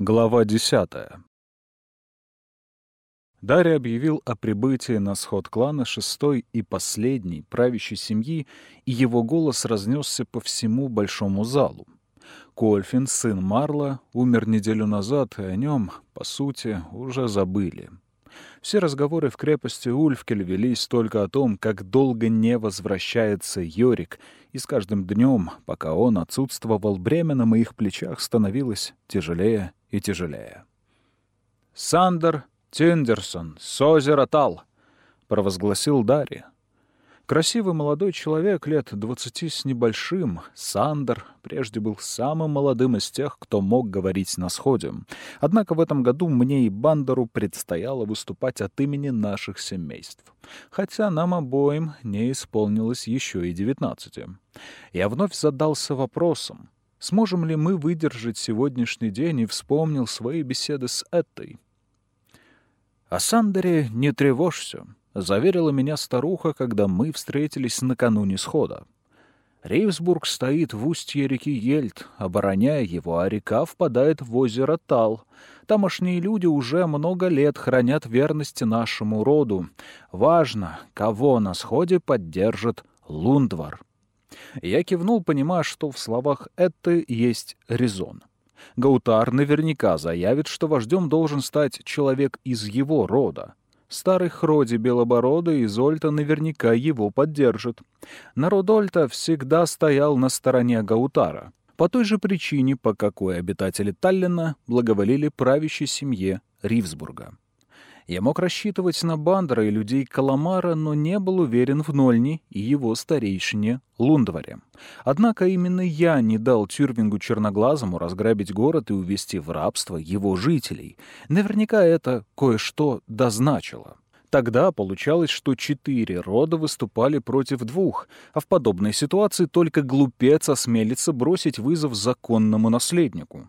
Глава десятая. Дарья объявил о прибытии на сход клана шестой и последней правящей семьи, и его голос разнесся по всему большому залу. Кольфин, сын Марла, умер неделю назад, и о нем, по сути, уже забыли. Все разговоры в крепости Ульфкель велись только о том, как долго не возвращается Йорик, и с каждым днем, пока он отсутствовал, бремя на моих плечах становилось тяжелее и тяжелее. «Сандер Тиндерсон, с озера Тал», — провозгласил Дарья. Красивый молодой человек лет двадцати с небольшим, Сандер, прежде был самым молодым из тех, кто мог говорить на сходе. Однако в этом году мне и Бандеру предстояло выступать от имени наших семейств. Хотя нам обоим не исполнилось еще и девятнадцати. Я вновь задался вопросом, сможем ли мы выдержать сегодняшний день, и вспомнил свои беседы с Эттой. О Сандере не тревожься. — заверила меня старуха, когда мы встретились накануне схода. Рейвсбург стоит в устье реки Ельт, обороняя его, а река впадает в озеро Тал. Тамошние люди уже много лет хранят верность нашему роду. Важно, кого на сходе поддержит Лундвар. Я кивнул, понимая, что в словах это есть резон. Гаутар наверняка заявит, что вождем должен стать человек из его рода. Старый Хроди Белобородый из Ольта наверняка его поддержит. Народ Ольта всегда стоял на стороне Гаутара. По той же причине, по какой обитатели Таллина благоволили правящей семье Ривсбурга. Я мог рассчитывать на Бандера и людей Каламара, но не был уверен в Нольне и его старейшине Лундваре. Однако именно я не дал Тюрвингу Черноглазому разграбить город и увести в рабство его жителей. Наверняка это кое-что дозначило. Тогда получалось, что четыре рода выступали против двух, а в подобной ситуации только глупец осмелится бросить вызов законному наследнику.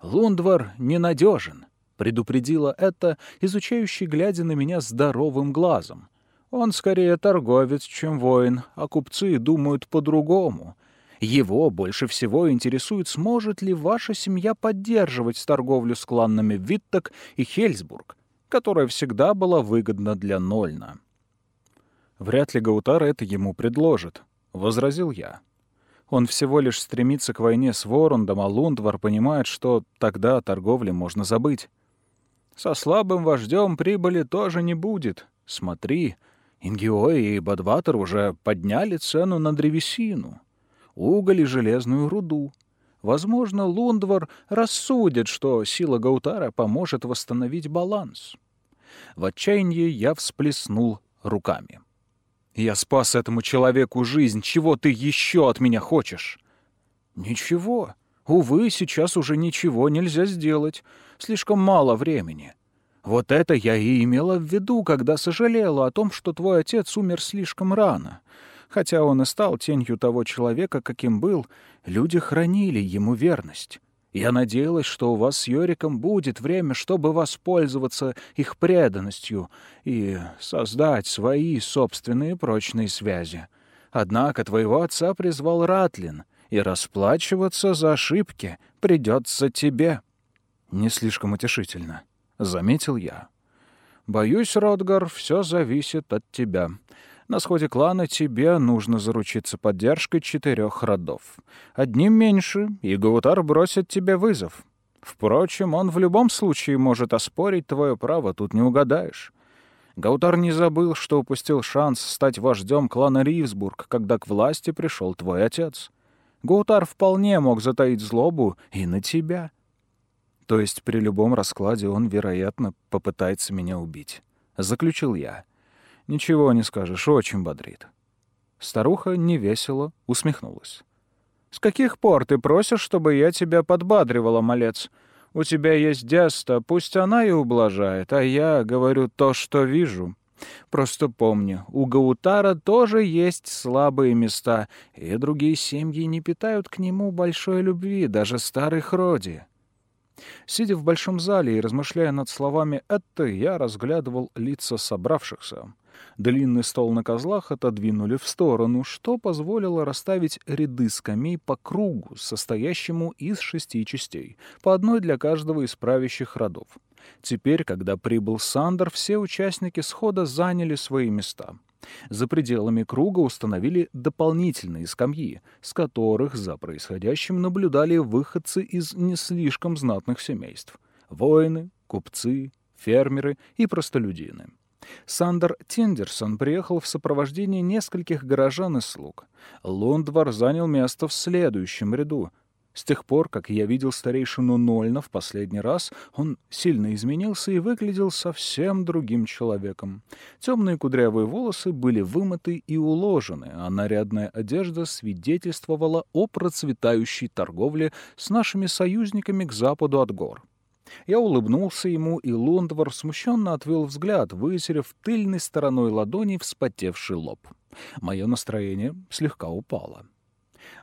Лундвар ненадежен предупредила это, изучающий, глядя на меня здоровым глазом. Он скорее торговец, чем воин, а купцы думают по-другому. Его больше всего интересует, сможет ли ваша семья поддерживать торговлю с кланами Витток и Хельсбург, которая всегда была выгодна для Нольна. «Вряд ли Гаутар это ему предложит», — возразил я. Он всего лишь стремится к войне с Ворундом, а Лундвар понимает, что тогда о торговле можно забыть. Со слабым вождем прибыли тоже не будет. Смотри, Ингиой и Бадватер уже подняли цену на древесину, уголь и железную руду. Возможно, Лундвар рассудит, что сила Гаутара поможет восстановить баланс. В отчаянии я всплеснул руками. «Я спас этому человеку жизнь. Чего ты еще от меня хочешь?» «Ничего. Увы, сейчас уже ничего нельзя сделать. Слишком мало времени. Вот это я и имела в виду, когда сожалела о том, что твой отец умер слишком рано. Хотя он и стал тенью того человека, каким был, люди хранили ему верность. Я надеялась, что у вас с Йориком будет время, чтобы воспользоваться их преданностью и создать свои собственные прочные связи. Однако твоего отца призвал Ратлин — и расплачиваться за ошибки придется тебе». «Не слишком утешительно», — заметил я. «Боюсь, Ротгар, все зависит от тебя. На сходе клана тебе нужно заручиться поддержкой четырех родов. Одним меньше, и Гаутар бросит тебе вызов. Впрочем, он в любом случае может оспорить твое право, тут не угадаешь». Гаутар не забыл, что упустил шанс стать вождем клана Ривсбург, когда к власти пришел твой отец. Гутар вполне мог затаить злобу и на тебя. То есть при любом раскладе он, вероятно, попытается меня убить. Заключил я. Ничего не скажешь, очень бодрит. Старуха невесело усмехнулась. «С каких пор ты просишь, чтобы я тебя подбадривала, малец? У тебя есть Деста, пусть она и ублажает, а я говорю то, что вижу. Просто помни, у Гаутара тоже есть слабые места, и другие семьи не питают к нему большой любви, даже старых роди. Сидя в большом зале и размышляя над словами «это», я разглядывал лица собравшихся. Длинный стол на козлах отодвинули в сторону, что позволило расставить ряды скамей по кругу, состоящему из шести частей, по одной для каждого из правящих родов. Теперь, когда прибыл Сандер, все участники схода заняли свои места. За пределами круга установили дополнительные скамьи, с которых за происходящим наблюдали выходцы из не слишком знатных семейств — воины, купцы, фермеры и простолюдины. Сандер Тиндерсон приехал в сопровождении нескольких горожан и слуг. Лундвар занял место в следующем ряду. С тех пор, как я видел старейшину Нольна в последний раз, он сильно изменился и выглядел совсем другим человеком. Темные кудрявые волосы были вымыты и уложены, а нарядная одежда свидетельствовала о процветающей торговле с нашими союзниками к западу от гор. Я улыбнулся ему, и Лундвар смущенно отвел взгляд, вытерев тыльной стороной ладони вспотевший лоб. Мое настроение слегка упало.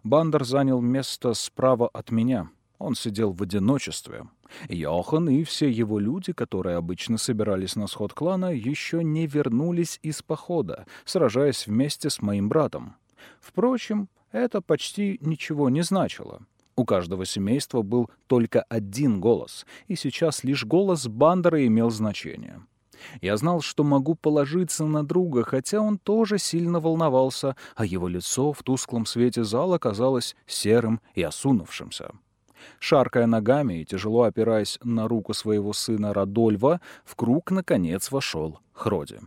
Бандер занял место справа от меня. Он сидел в одиночестве. Йохан и все его люди, которые обычно собирались на сход клана, еще не вернулись из похода, сражаясь вместе с моим братом. Впрочем, это почти ничего не значило. У каждого семейства был только один голос, и сейчас лишь голос Бандера имел значение. Я знал, что могу положиться на друга, хотя он тоже сильно волновался, а его лицо в тусклом свете зала казалось серым и осунувшимся. Шаркая ногами и тяжело опираясь на руку своего сына Радольва, в круг, наконец, вошел Хроди.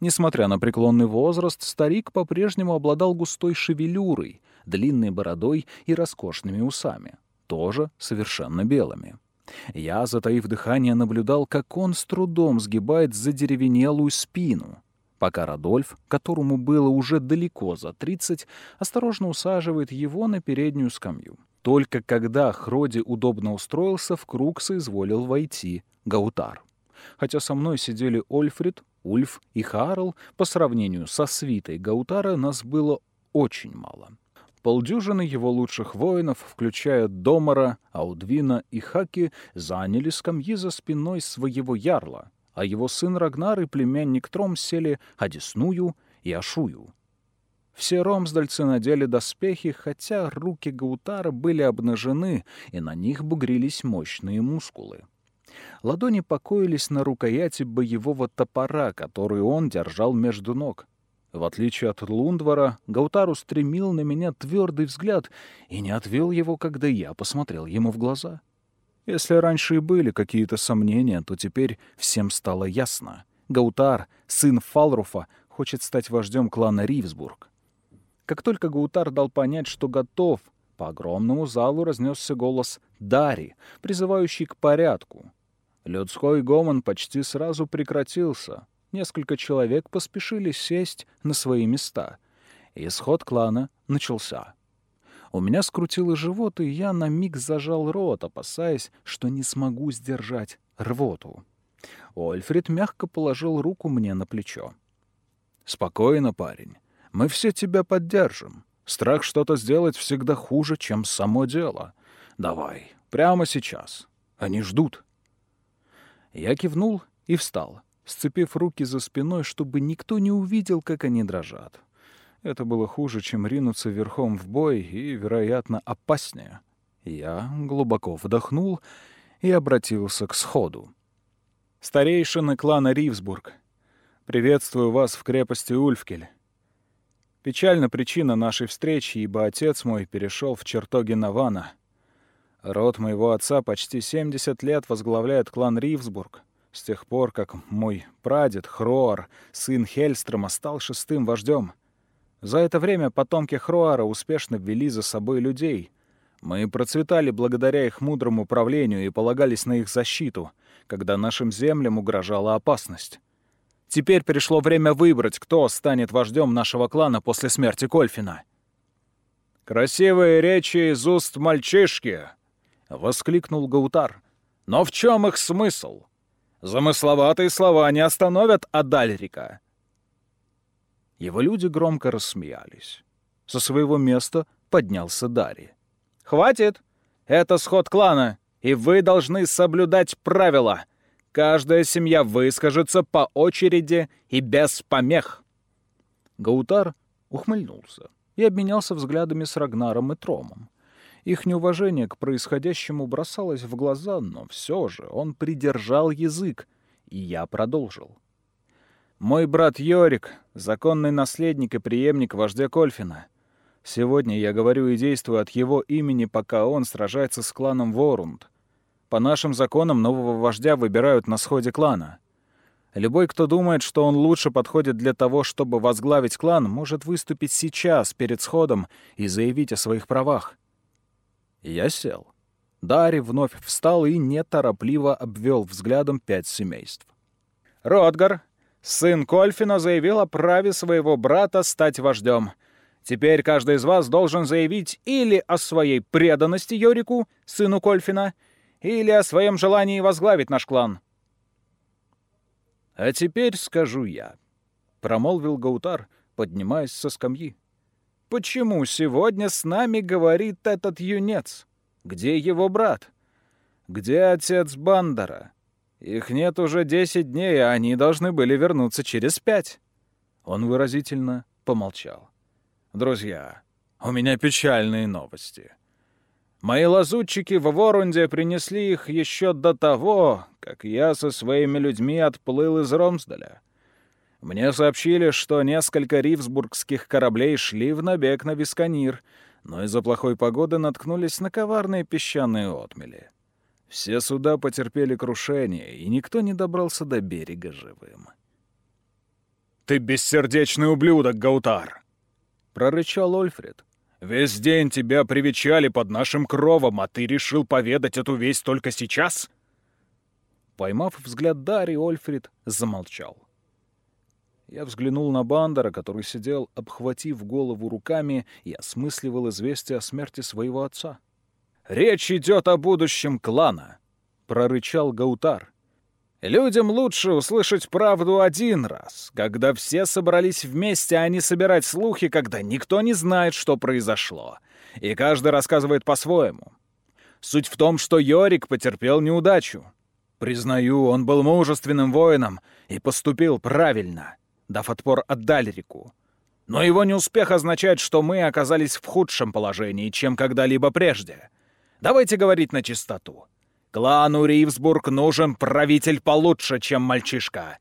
Несмотря на преклонный возраст, старик по-прежнему обладал густой шевелюрой, длинной бородой и роскошными усами, тоже совершенно белыми. Я, затаив дыхание, наблюдал, как он с трудом сгибает задеревенелую спину, пока Радольф, которому было уже далеко за тридцать, осторожно усаживает его на переднюю скамью. Только когда Хроди удобно устроился, в круг соизволил войти Гаутар. Хотя со мной сидели Ольфрид, Ульф и Харл, по сравнению со свитой Гаутара нас было очень мало. Полдюжины его лучших воинов, включая Домара, Аудвина и Хаки, заняли скамьи за спиной своего ярла, а его сын Рагнар и племянник Тром сели Одесную и Ашую. Все ромсдальцы надели доспехи, хотя руки Гаутара были обнажены, и на них бугрились мощные мускулы. Ладони покоились на рукояти боевого топора, который он держал между ног. В отличие от Лундвара, Гаутар устремил на меня твердый взгляд и не отвел его, когда я посмотрел ему в глаза. Если раньше и были какие-то сомнения, то теперь всем стало ясно. Гаутар, сын Фалруфа, хочет стать вождем клана Ривсбург. Как только Гаутар дал понять, что готов, по огромному залу разнесся голос Дари, призывающий к порядку. Людской гомон почти сразу прекратился — Несколько человек поспешили сесть на свои места. Исход клана начался. У меня скрутило живот, и я на миг зажал рот, опасаясь, что не смогу сдержать рвоту. Ольфред мягко положил руку мне на плечо. «Спокойно, парень. Мы все тебя поддержим. Страх что-то сделать всегда хуже, чем само дело. Давай, прямо сейчас. Они ждут». Я кивнул и встал сцепив руки за спиной, чтобы никто не увидел, как они дрожат. Это было хуже, чем ринуться верхом в бой и, вероятно, опаснее. Я глубоко вдохнул и обратился к сходу. «Старейшины клана Ривсбург, приветствую вас в крепости Ульфкель. Печальна причина нашей встречи, ибо отец мой перешел в чертоги Навана. Род моего отца почти 70 лет возглавляет клан Ривсбург. С тех пор, как мой прадед Хроар, сын Хельстрома, стал шестым вождем. За это время потомки Хроара успешно ввели за собой людей. Мы процветали благодаря их мудрому правлению и полагались на их защиту, когда нашим землям угрожала опасность. Теперь пришло время выбрать, кто станет вождем нашего клана после смерти Кольфина. «Красивые речи из уст мальчишки!» — воскликнул Гаутар. «Но в чем их смысл? Замысловатые слова не остановят Адальрика. Его люди громко рассмеялись. Со своего места поднялся Дари. «Хватит! Это сход клана, и вы должны соблюдать правила. Каждая семья выскажется по очереди и без помех». Гаутар ухмыльнулся и обменялся взглядами с Рагнаром и Тромом. Их неуважение к происходящему бросалось в глаза, но все же он придержал язык, и я продолжил. «Мой брат Йорик — законный наследник и преемник вождя Кольфина. Сегодня я говорю и действую от его имени, пока он сражается с кланом Ворунд. По нашим законам нового вождя выбирают на сходе клана. Любой, кто думает, что он лучше подходит для того, чтобы возглавить клан, может выступить сейчас, перед сходом, и заявить о своих правах. Я сел. Дарри вновь встал и неторопливо обвел взглядом пять семейств. «Ротгар, сын Кольфина, заявил о праве своего брата стать вождем. Теперь каждый из вас должен заявить или о своей преданности Йорику, сыну Кольфина, или о своем желании возглавить наш клан». «А теперь скажу я», — промолвил Гаутар, поднимаясь со скамьи. Почему сегодня с нами говорит этот юнец? Где его брат? Где отец Бандера? Их нет уже десять дней, а они должны были вернуться через пять. Он выразительно помолчал. «Друзья, у меня печальные новости. Мои лазутчики в Ворунде принесли их еще до того, как я со своими людьми отплыл из Ромсдаля. Мне сообщили, что несколько ривсбургских кораблей шли в набег на Висканир, но из-за плохой погоды наткнулись на коварные песчаные отмели. Все суда потерпели крушение, и никто не добрался до берега живым. «Ты бессердечный ублюдок, Гаутар!» — прорычал Ольфред. «Весь день тебя привечали под нашим кровом, а ты решил поведать эту весть только сейчас?» Поймав взгляд Дари, Ольфред замолчал. Я взглянул на Бандера, который сидел, обхватив голову руками и осмысливал известие о смерти своего отца. «Речь идет о будущем клана», — прорычал Гаутар. «Людям лучше услышать правду один раз, когда все собрались вместе, а не собирать слухи, когда никто не знает, что произошло, и каждый рассказывает по-своему. Суть в том, что Йорик потерпел неудачу. Признаю, он был мужественным воином и поступил правильно дав отпор Адальрику. Но его неуспех означает, что мы оказались в худшем положении, чем когда-либо прежде. Давайте говорить на чистоту. Клану Ривсбург нужен правитель получше, чем мальчишка.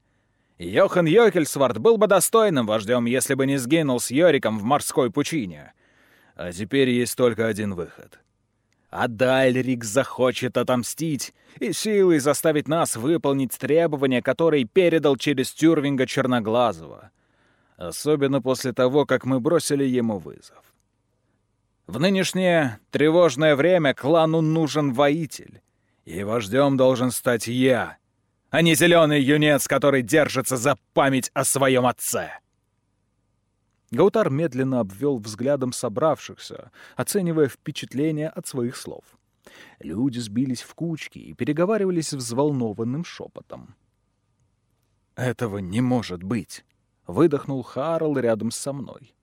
Йохан Йокельсвард был бы достойным вождем, если бы не сгинул с Йориком в морской пучине. А теперь есть только один выход. А Дальрик захочет отомстить и силой заставить нас выполнить требования, которые передал через Тюрвинга Черноглазого. Особенно после того, как мы бросили ему вызов. В нынешнее тревожное время клану нужен воитель, и вождем должен стать я, а не зеленый юнец, который держится за память о своем отце. Гаутар медленно обвел взглядом собравшихся, оценивая впечатления от своих слов. Люди сбились в кучки и переговаривались взволнованным шепотом. «Этого не может быть!» — выдохнул Харл рядом со мной.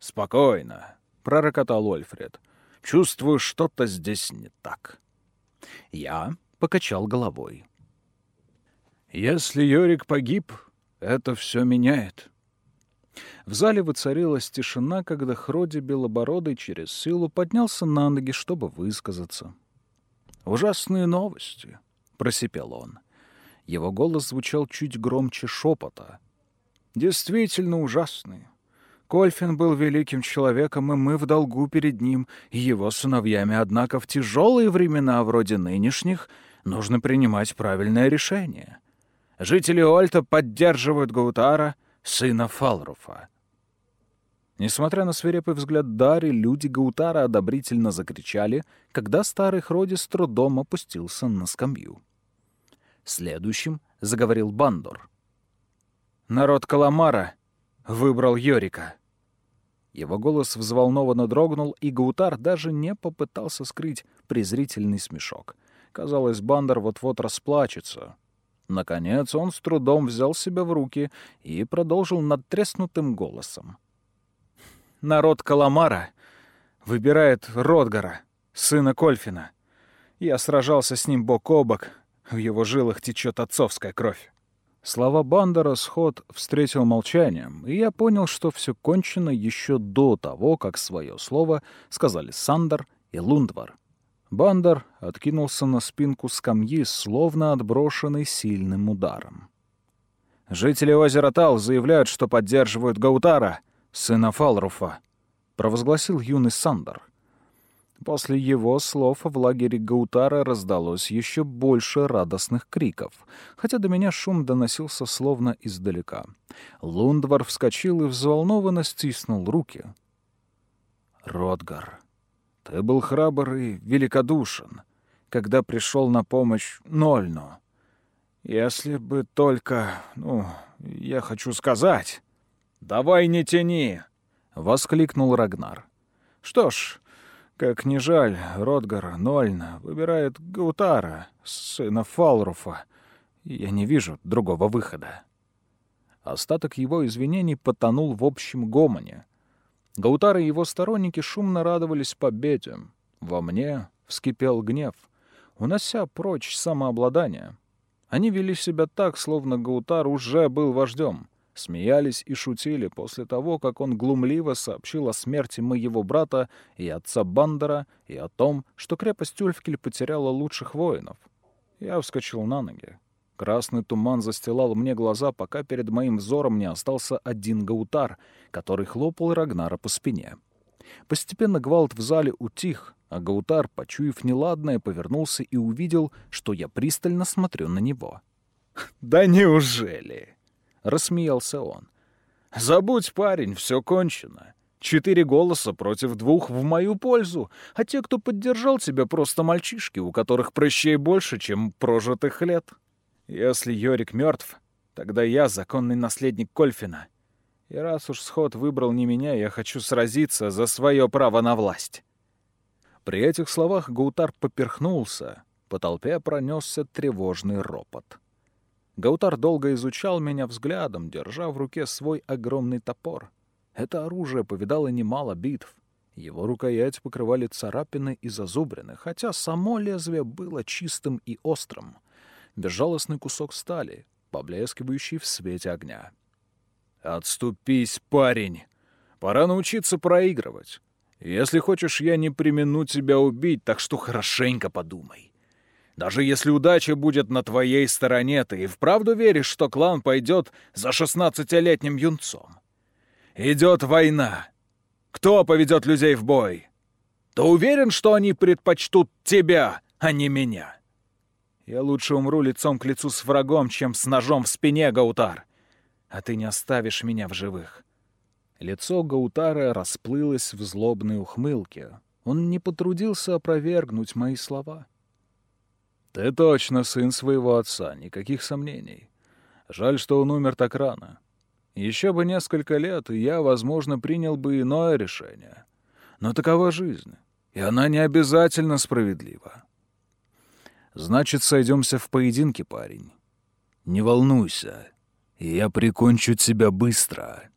«Спокойно», — пророкотал Ольфред. «Чувствую, что-то здесь не так». Я покачал головой. «Если Йорик погиб, это все меняет». В зале воцарилась тишина, когда Хроди Белобородый через силу поднялся на ноги, чтобы высказаться. «Ужасные новости», — просипел он. Его голос звучал чуть громче шепота. «Действительно ужасные. Кольфин был великим человеком, и мы в долгу перед ним и его сыновьями, однако в тяжелые времена, вроде нынешних, нужно принимать правильное решение. Жители Ольта поддерживают Гаутара, сына Фалруфа. Несмотря на свирепый взгляд Дари, люди Гаутара одобрительно закричали, когда старый Хроди с трудом опустился на скамью. Следующим заговорил Бандор. «Народ Каламара выбрал Йорика». Его голос взволнованно дрогнул, и Гаутар даже не попытался скрыть презрительный смешок. Казалось, Бандор вот-вот расплачется. Наконец он с трудом взял себя в руки и продолжил надтреснутым голосом народ Каламара выбирает Родгара, сына Кольфина. Я сражался с ним бок о бок, В его жилах течет отцовская кровь. Слова Бандера сход встретил молчанием, и я понял, что все кончено еще до того, как свое слово сказали Сандер и Лундвар. Бандер откинулся на спинку скамьи, словно отброшенный сильным ударом. «Жители озера Тал заявляют, что поддерживают Гаутара, сына Фалруфа», — провозгласил юный Сандер. После его слов в лагере Гаутара раздалось еще больше радостных криков, хотя до меня шум доносился словно издалека. Лундвар вскочил и взволнованно стиснул руки. «Ротгар, ты был храбр и великодушен, когда пришел на помощь Нольну. Если бы только... Ну, я хочу сказать...» «Давай не тяни!» — воскликнул Рагнар. «Что ж, как ни жаль, Ротгар Нольна выбирает Гаутара, сына Фалруфа. Я не вижу другого выхода. Остаток его извинений потонул в общем гомоне. Гаутар и его сторонники шумно радовались победе. Во мне вскипел гнев, унося прочь самообладание. Они вели себя так, словно Гаутар уже был вождем смеялись и шутили после того, как он глумливо сообщил о смерти моего брата и отца Бандера и о том, что крепость Ульфкель потеряла лучших воинов. Я вскочил на ноги. Красный туман застилал мне глаза, пока перед моим взором не остался один гаутар, который хлопал Рагнара по спине. Постепенно гвалт в зале утих, а гаутар, почуяв неладное, повернулся и увидел, что я пристально смотрю на него. «Да неужели?» — рассмеялся он. «Забудь, парень, все кончено. Четыре голоса против двух в мою пользу, а те, кто поддержал тебя, просто мальчишки, у которых прыщей больше, чем прожитых лет. Если Йорик мертв, тогда я законный наследник Кольфина. И раз уж сход выбрал не меня, я хочу сразиться за свое право на власть». При этих словах Гаутар поперхнулся, по толпе пронесся тревожный ропот. Гаутар долго изучал меня взглядом, держа в руке свой огромный топор. Это оружие повидало немало битв. Его рукоять покрывали царапины и зазубрины, хотя само лезвие было чистым и острым. Безжалостный кусок стали, поблескивающий в свете огня. «Отступись, парень! Пора научиться проигрывать. Если хочешь, я не примену тебя убить, так что хорошенько подумай. Даже если удача будет на твоей стороне, ты и вправду веришь, что клан пойдет за шестнадцатилетним юнцом? Идет война. Кто поведет людей в бой? Ты уверен, что они предпочтут тебя, а не меня? Я лучше умру лицом к лицу с врагом, чем с ножом в спине, Гаутар. А ты не оставишь меня в живых. Лицо Гаутара расплылось в злобной ухмылке. Он не потрудился опровергнуть мои слова. — ты точно сын своего отца, никаких сомнений. Жаль, что он умер так рано. Еще бы несколько лет, и я, возможно, принял бы иное решение. Но такова жизнь, и она не обязательно справедлива. Значит, сойдемся в поединке, парень. Не волнуйся, я прикончу тебя быстро».